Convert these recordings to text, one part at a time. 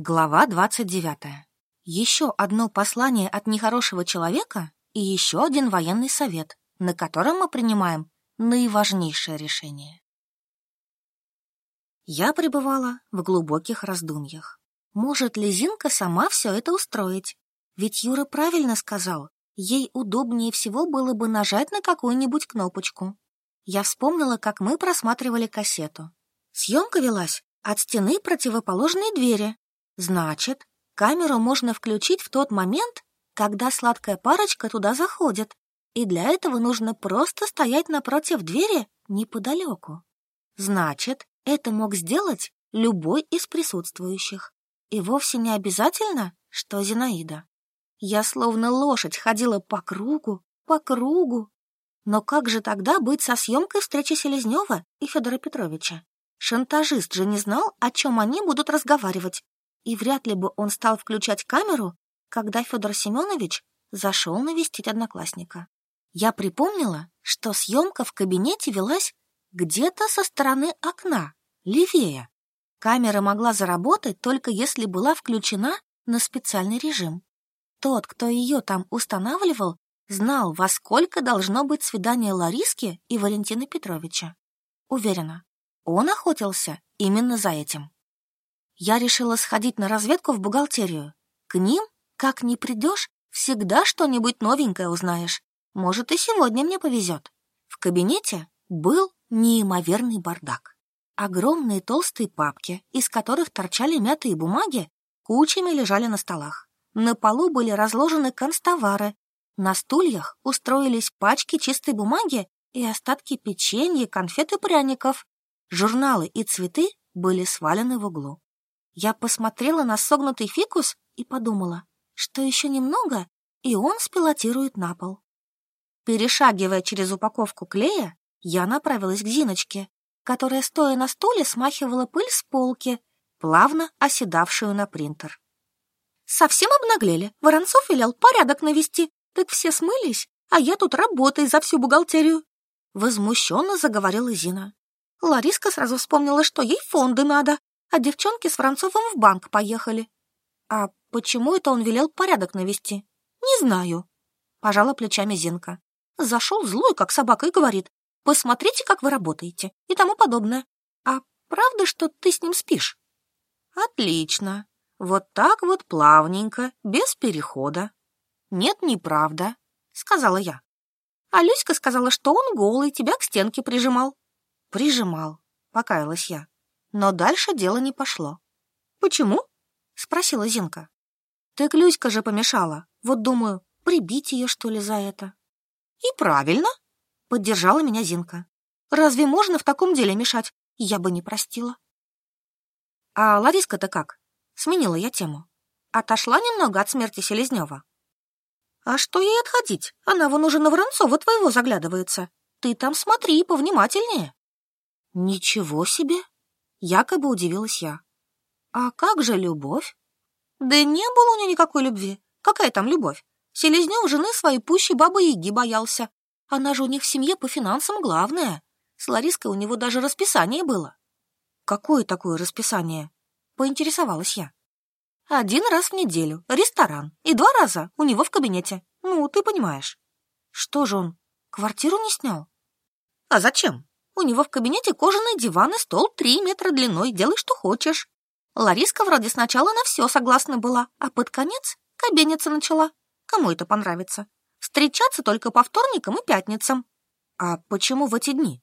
Глава 29. Еще одно послание от нехорошего человека и еще один военный совет, на котором мы принимаем наиважнейшее решение. Я пребывала в глубоких раздумьях. Может ли Зинка сама все это устроить? Ведь Юра правильно сказал, ей удобнее всего было бы нажать на какую-нибудь кнопочку. Я вспомнила, как мы просматривали кассету. Съемка велась от стены противоположной двери, Значит, камеру можно включить в тот момент, когда сладкая парочка туда заходит, и для этого нужно просто стоять напротив двери неподалеку. Значит, это мог сделать любой из присутствующих. И вовсе не обязательно, что Зинаида. Я словно лошадь ходила по кругу, по кругу. Но как же тогда быть со съемкой встречи Селезнева и Федора Петровича? Шантажист же не знал, о чем они будут разговаривать, и вряд ли бы он стал включать камеру, когда Федор Семенович зашел навестить одноклассника. Я припомнила, что съемка в кабинете велась где-то со стороны окна, левее. Камера могла заработать только если была включена на специальный режим. Тот, кто ее там устанавливал, знал, во сколько должно быть свидание Лариски и Валентина Петровича. Уверена, он охотился именно за этим я решила сходить на разведку в бухгалтерию. К ним, как ни придешь, всегда что-нибудь новенькое узнаешь. Может, и сегодня мне повезет. В кабинете был неимоверный бардак. Огромные толстые папки, из которых торчали мятые бумаги, кучами лежали на столах. На полу были разложены констовары. На стульях устроились пачки чистой бумаги и остатки печенья, конфет и пряников. Журналы и цветы были свалены в углу. Я посмотрела на согнутый фикус и подумала, что еще немного, и он спилотирует на пол. Перешагивая через упаковку клея, я направилась к Зиночке, которая, стоя на стуле, смахивала пыль с полки, плавно оседавшую на принтер. Совсем обнаглели. Воронцов велел порядок навести. Так все смылись, а я тут работаю за всю бухгалтерию. Возмущенно заговорила Зина. Лариска сразу вспомнила, что ей фонды надо, а девчонки с Францовым в банк поехали. А почему это он велел порядок навести? Не знаю. Пожала плечами Зинка. Зашел злой, как собака, и говорит, посмотрите, как вы работаете, и тому подобное. А правда, что ты с ним спишь? Отлично. Вот так вот плавненько, без перехода. Нет, неправда, сказала я. А Люська сказала, что он голый тебя к стенке прижимал. Прижимал, покаялась я. Но дальше дело не пошло. «Почему?» — спросила Зинка. «Так Люська же помешала. Вот думаю, прибить ее, что ли, за это?» «И правильно!» — поддержала меня Зинка. «Разве можно в таком деле мешать? Я бы не простила». «А Лариска-то как?» — сменила я тему. «Отошла немного от смерти Селезнева». «А что ей отходить? Она вон уже на Воронцова твоего заглядывается. Ты там смотри повнимательнее». «Ничего себе!» Якобы удивилась я. А как же любовь? Да не было у нее никакой любви. Какая там любовь? Селезнев жены своей пущей бабы-яги боялся. Она же у них в семье по финансам главная. С Лариской у него даже расписание было. Какое такое расписание? Поинтересовалась я. Один раз в неделю, ресторан, и два раза у него в кабинете. Ну, ты понимаешь. Что же он, квартиру не снял? А зачем? У него в кабинете кожаный диван и стол три метра длиной, делай, что хочешь. Лариска вроде сначала на все согласна была, а под конец кабениться начала. Кому это понравится? Встречаться только по вторникам и пятницам. А почему в эти дни?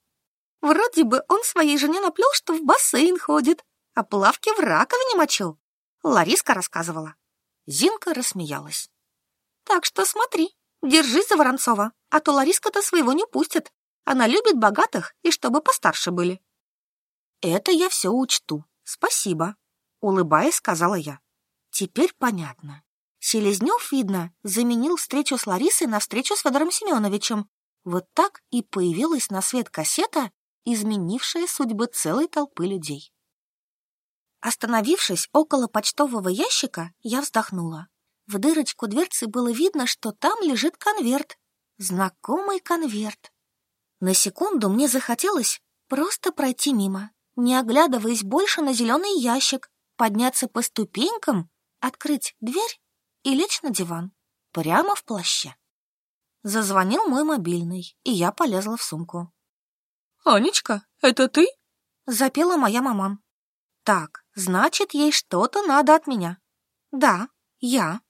Вроде бы он своей жене наплел, что в бассейн ходит, а плавки в раковине мочил. Лариска рассказывала. Зинка рассмеялась. Так что смотри, держись за Воронцова, а то Лариска-то своего не пустит. Она любит богатых и чтобы постарше были. Это я все учту. Спасибо. Улыбаясь, сказала я. Теперь понятно. Селезнев, видно, заменил встречу с Ларисой на встречу с Федором Семеновичем. Вот так и появилась на свет кассета, изменившая судьбы целой толпы людей. Остановившись около почтового ящика, я вздохнула. В дырочку дверцы было видно, что там лежит конверт. Знакомый конверт. На секунду мне захотелось просто пройти мимо, не оглядываясь больше на зеленый ящик, подняться по ступенькам, открыть дверь и лечь на диван, прямо в плаще. Зазвонил мой мобильный, и я полезла в сумку. «Анечка, это ты?» — запела моя маман. «Так, значит, ей что-то надо от меня». «Да, я».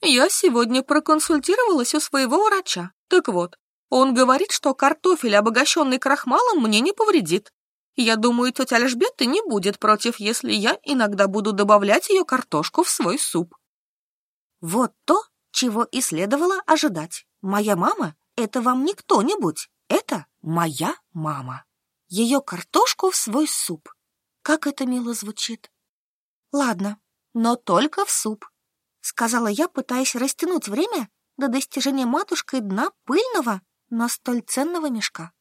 «Я сегодня проконсультировалась у своего врача. Так вот, он говорит, что картофель, обогащенный крахмалом, мне не повредит. Я думаю, тетя Альжбетта не будет против, если я иногда буду добавлять ее картошку в свой суп». Вот то, чего и следовало ожидать. Моя мама — это вам не кто-нибудь, это моя мама. Ее картошку в свой суп. Как это мило звучит. Ладно, но только в суп, сказала я, пытаясь растянуть время до достижения матушкой дна пыльного, но столь ценного мешка.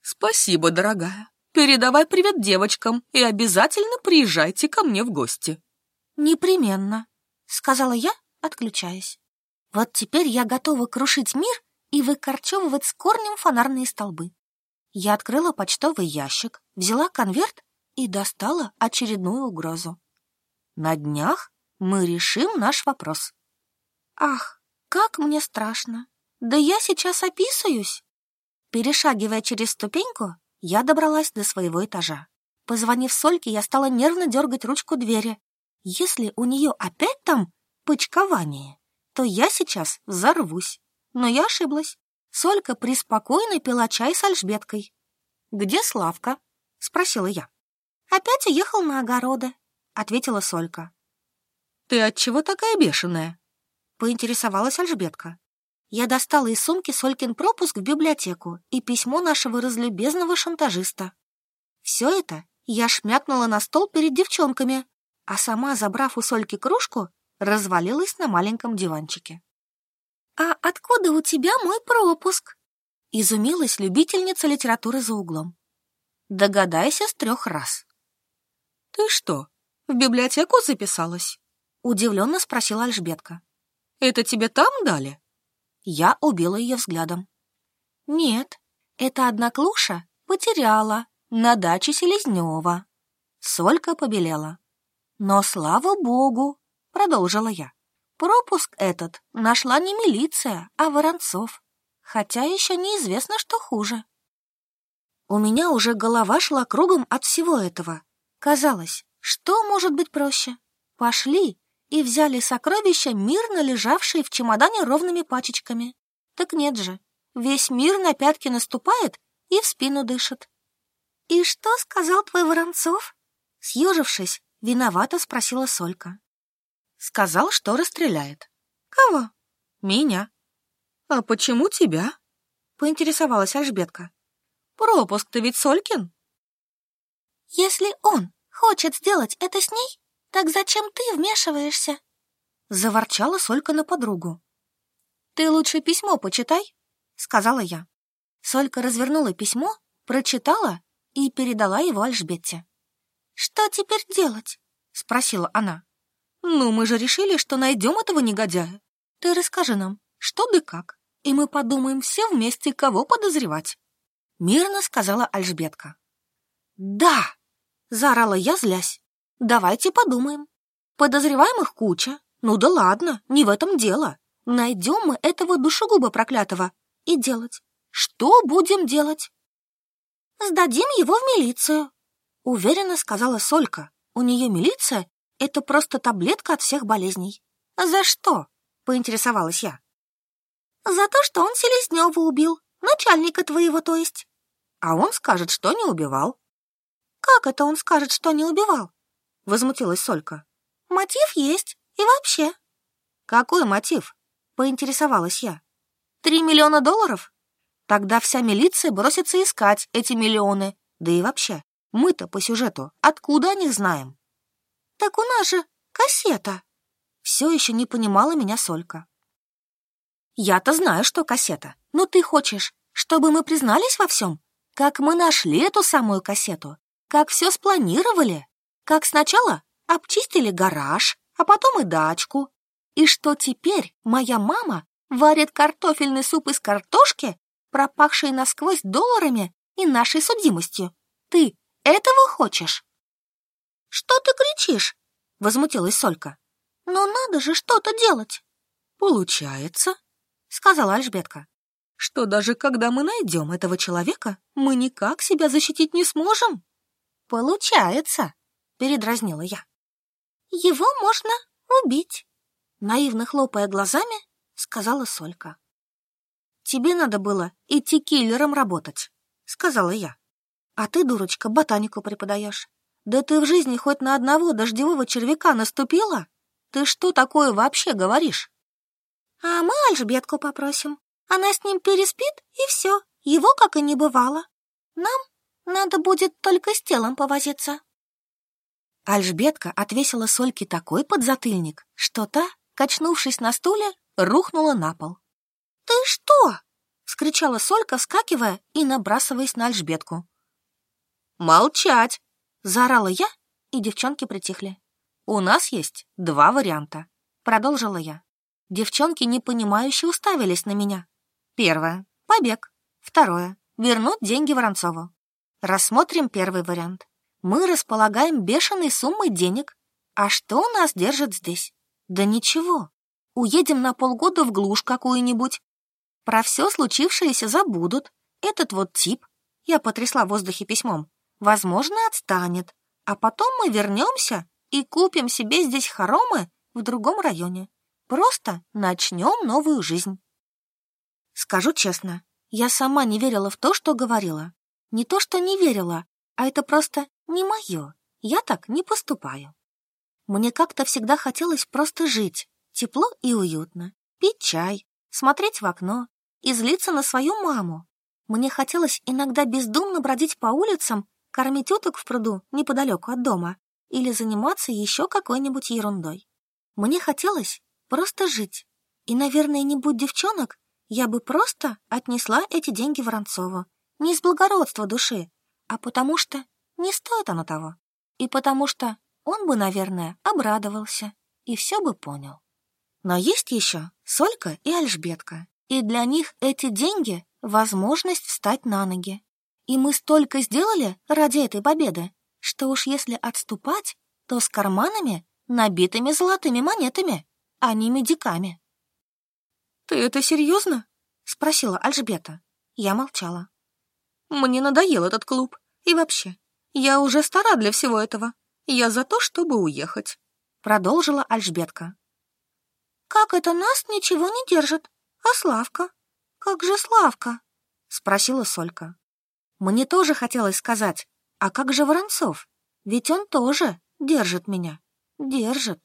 Спасибо, дорогая. Передавай привет девочкам и обязательно приезжайте ко мне в гости. Непременно, сказала я, отключаясь. Вот теперь я готова крушить мир и выкорчевывать с корнем фонарные столбы. Я открыла почтовый ящик, взяла конверт и достала очередную угрозу. На днях мы решим наш вопрос. Ах, как мне страшно. Да я сейчас описываюсь. Перешагивая через ступеньку, я добралась до своего этажа. Позвонив Сольке, я стала нервно дергать ручку двери. Если у нее опять там почкование, то я сейчас взорвусь. Но я ошиблась. Солька преспокойно пила чай с альжбеткой. «Где Славка?» — спросила я. «Опять уехал на огороды», — ответила Солька. «Ты отчего такая бешеная?» — поинтересовалась Альжбетка. Я достала из сумки Солькин пропуск в библиотеку и письмо нашего разлюбезного шантажиста. Все это я шмякнула на стол перед девчонками, а сама, забрав у Сольки кружку, развалилась на маленьком диванчике. «А откуда у тебя мой пропуск?» — изумилась любительница литературы за углом. «Догадайся с трех раз». «Ты что, в библиотеку записалась?» — удивленно спросила Альжбетка. «Это тебе там дали?» Я убила ее взглядом. «Нет, это одноклуша потеряла на даче Селезнева». Солька побелела. «Но слава богу, Продолжила я. Пропуск этот нашла не милиция, а Воронцов. Хотя еще неизвестно, что хуже. У меня уже голова шла кругом от всего этого. Казалось, что может быть проще? Пошли и взяли сокровища, мирно лежавшие в чемодане ровными пачечками. Так нет же, весь мир на пятки наступает и в спину дышит. «И что сказал твой Воронцов?» Съежившись, виновато спросила Солька. Сказал, что расстреляет. Кого? Меня. А почему тебя? Поинтересовалась Альжбетка. Пропуск-то ведь Солькин. Если он хочет сделать это с ней, так зачем ты вмешиваешься? Заворчала Солька на подругу. Ты лучше письмо почитай, сказала я. Солька развернула письмо, прочитала и передала его Альжбетте. «Что теперь делать?» — спросила она. «Ну, мы же решили, что найдем этого негодяя. Ты расскажи нам, что да как, и мы подумаем все вместе, кого подозревать». Мирно сказала Альжбетка. «Да!» — заорала я, злясь. «Давайте подумаем. Подозреваемых куча. Ну да ладно, не в этом дело. Найдем мы этого душегуба проклятого. И делать. Что будем делать?» «Сдадим его в милицию», — уверенно сказала Солька. У нее милиция это просто таблетка от всех болезней. За что? Поинтересовалась я. За то, что он Селезнева убил. Начальника твоего, то есть. А он скажет, что не убивал. Как это он скажет, что не убивал? Возмутилась Солька. Мотив есть. И вообще. Какой мотив? Поинтересовалась я. Три миллиона долларов? Тогда вся милиция бросится искать эти миллионы. Да и вообще, мы-то по сюжету откуда о них знаем? «Так у нас же кассета!» Все еще не понимала меня Солька. «Я-то знаю, что кассета, но ты хочешь, чтобы мы признались во всем? Как мы нашли эту самую кассету? Как все спланировали? Как сначала обчистили гараж, а потом и дачку? И что теперь моя мама варит картофельный суп из картошки, пропахший насквозь долларами и нашей судимостью? Ты этого хочешь?» Что ты кричишь? Возмутилась Солька. Но надо же что-то делать. Получается, сказала Альжбетка, что даже когда мы найдем этого человека, мы никак себя защитить не сможем. Получается, передразнила я. Его можно убить. Наивно хлопая глазами, сказала Солька. Тебе надо было идти киллером работать, сказала я. А ты, дурочка, ботанику преподаешь. Да ты в жизни хоть на одного дождевого червяка наступила? Ты что такое вообще говоришь? А мы Альжбетку попросим. Она с ним переспит, и все. Его как и не бывало. Нам надо будет только с телом повозиться. Альжбетка отвесила Сольке такой подзатыльник, что та, качнувшись на стуле, рухнула на пол. «Ты что?» — вскричала Солька, вскакивая и набрасываясь на Альжбетку. «Молчать!» — заорала я, и девчонки притихли. «У нас есть два варианта», — продолжила я. Девчонки непонимающе уставились на меня. Первое — побег. Второе — вернуть деньги Воронцову. Рассмотрим первый вариант. Мы располагаем бешеной суммой денег. А что нас держит здесь? Да ничего. Уедем на полгода в глушь какую-нибудь. Про все случившееся забудут. Этот вот тип, я потрясла в воздухе письмом, возможно, отстанет. А потом мы вернемся и купим себе здесь хоромы в другом районе. Просто начнем новую жизнь. Скажу честно, я сама не верила в то, что говорила. Не то, что не верила, а это просто не мое. Я так не поступаю. Мне как-то всегда хотелось просто жить, тепло и уютно, пить чай, смотреть в окно и злиться на свою маму. Мне хотелось иногда бездумно бродить по улицам, кормить уток в пруду неподалеку от дома или заниматься еще какой-нибудь ерундой. Мне хотелось просто жить. И, наверное, не будь девчонок, я бы просто отнесла эти деньги Воронцову. Не из благородства души, а потому что не стоит оно того. И потому что он бы, наверное, обрадовался и все бы понял. Но есть еще Солька и Альжбетка, и для них эти деньги — возможность встать на ноги. И мы столько сделали ради этой победы, что уж если отступать, то с карманами, набитыми золотыми монетами, а не медиками. «Ты это серьезно?» — спросила Альжбета. Я молчала. «Мне надоел этот клуб. И вообще, я уже стара для всего этого. Я за то, чтобы уехать», — продолжила Альжбетка. «Как это нас ничего не держит? А Славка? Как же Славка?» — спросила Солька. Мне тоже хотелось сказать, а как же Воронцов? Ведь он тоже держит меня. Держит.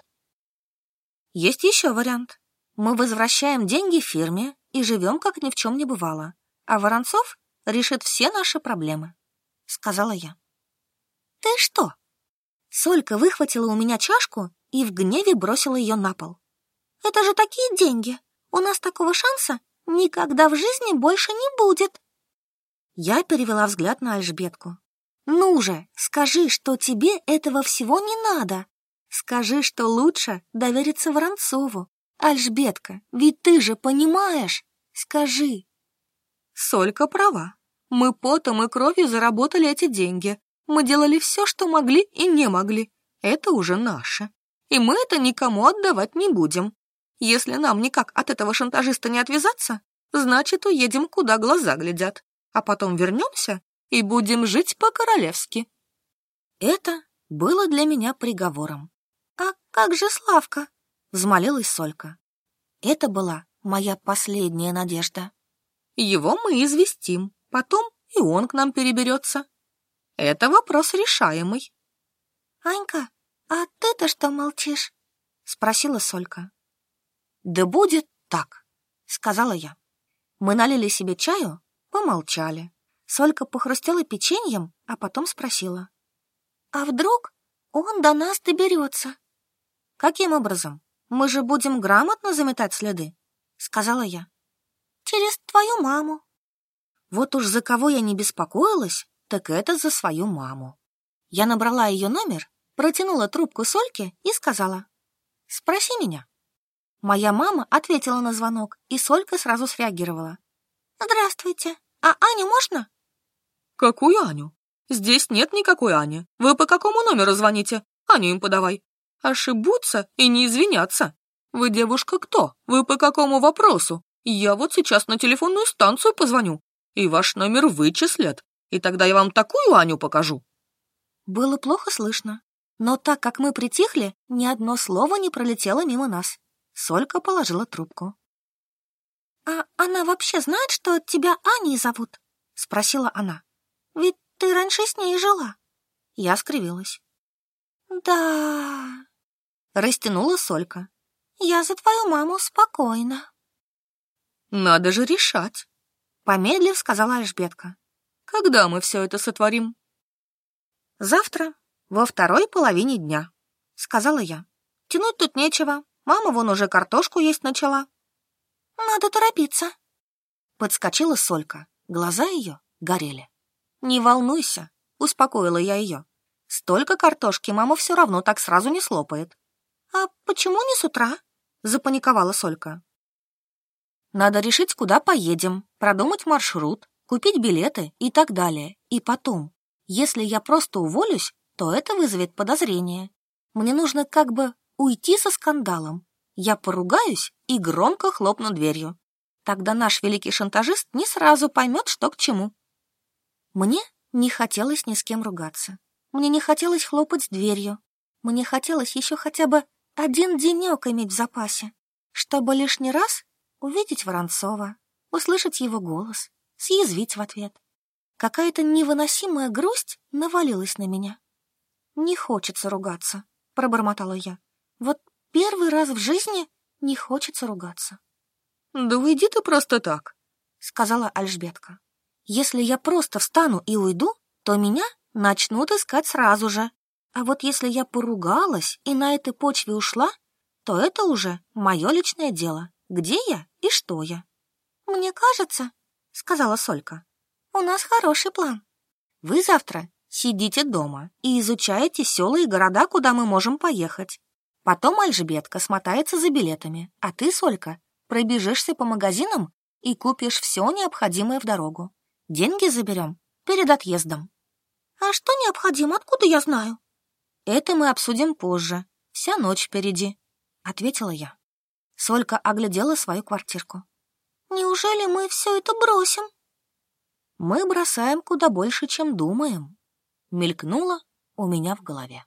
Есть еще вариант. Мы возвращаем деньги фирме и живем, как ни в чем не бывало. А Воронцов решит все наши проблемы, — сказала я. Ты что? Солька выхватила у меня чашку и в гневе бросила ее на пол. Это же такие деньги. У нас такого шанса никогда в жизни больше не будет. Я перевела взгляд на Альжбетку. Ну же, скажи, что тебе этого всего не надо. Скажи, что лучше довериться Воронцову. Альжбетка, ведь ты же понимаешь. Скажи. Солька права. Мы потом и кровью заработали эти деньги. Мы делали все, что могли и не могли. Это уже наше. И мы это никому отдавать не будем. Если нам никак от этого шантажиста не отвязаться, значит, уедем, куда глаза глядят. А потом вернемся и будем жить по-королевски. Это было для меня приговором. «А как же Славка?» — взмолилась Солька. Это была моя последняя надежда. Его мы известим, потом и он к нам переберется. Это вопрос решаемый. «Анька, а ты-то что молчишь?» — спросила Солька. «Да будет так», — сказала я. Мы налили себе чаю, помолчали. Солька похрустела печеньем, а потом спросила. «А вдруг он до нас доберется?» «Каким образом? Мы же будем грамотно заметать следы», — сказала я. «Через твою маму». Вот уж за кого я не беспокоилась, так это за свою маму. Я набрала ее номер, протянула трубку Сольке и сказала, «Спроси меня». Моя мама ответила на звонок, и Солька сразу среагировала. «Здравствуйте, а Аню можно?» «Какую Аню? Здесь нет никакой Ани. Вы по какому номеру звоните? Аню им подавай. Ошибутся и не извиняться. Вы девушка кто? Вы по какому вопросу? Я вот сейчас на телефонную станцию позвоню, и ваш номер вычислят, и тогда я вам такую Аню покажу». Было плохо слышно, но так как мы притихли, ни одно слово не пролетело мимо нас. Солька положила трубку. «А она вообще знает, что тебя Аней зовут?» — спросила она. «Ведь ты раньше с ней жила». Я скривилась. «Да...» — растянула Солька. «Я за твою маму спокойно». «Надо же решать», — помедлив сказала Альжбетка. «Когда мы все это сотворим?» «Завтра, во второй половине дня», — сказала я. «Тянуть тут нечего. Мама вон уже картошку есть начала». «Надо торопиться», — подскочила Солька. Глаза ее горели. «Не волнуйся», — успокоила я ее. «Столько картошки мама все равно так сразу не слопает». «А почему не с утра?» — запаниковала Солька. «Надо решить, куда поедем, продумать маршрут, купить билеты и так далее. И потом, если я просто уволюсь, то это вызовет подозрение. Мне нужно как бы уйти со скандалом, я поругаюсь и громко хлопну дверью. Тогда наш великий шантажист не сразу поймет, что к чему. Мне не хотелось ни с кем ругаться. Мне не хотелось хлопать дверью. Мне хотелось еще хотя бы один денек иметь в запасе, чтобы лишний раз увидеть Воронцова, услышать его голос, съязвить в ответ. Какая-то невыносимая грусть навалилась на меня. «Не хочется ругаться», — пробормотала я. «Вот Первый раз в жизни не хочется ругаться. «Да уйди ты просто так», — сказала Альжбетка. «Если я просто встану и уйду, то меня начнут искать сразу же. А вот если я поругалась и на этой почве ушла, то это уже мое личное дело, где я и что я». «Мне кажется», — сказала Солька, — «у нас хороший план. Вы завтра сидите дома и изучаете села и города, куда мы можем поехать. Потом Альжбетка смотается за билетами, а ты, Солька, пробежишься по магазинам и купишь все необходимое в дорогу. Деньги заберем перед отъездом. А что необходимо, откуда я знаю? Это мы обсудим позже. Вся ночь впереди, ответила я. Солька оглядела свою квартирку. Неужели мы все это бросим? Мы бросаем куда больше, чем думаем. Мелькнуло у меня в голове.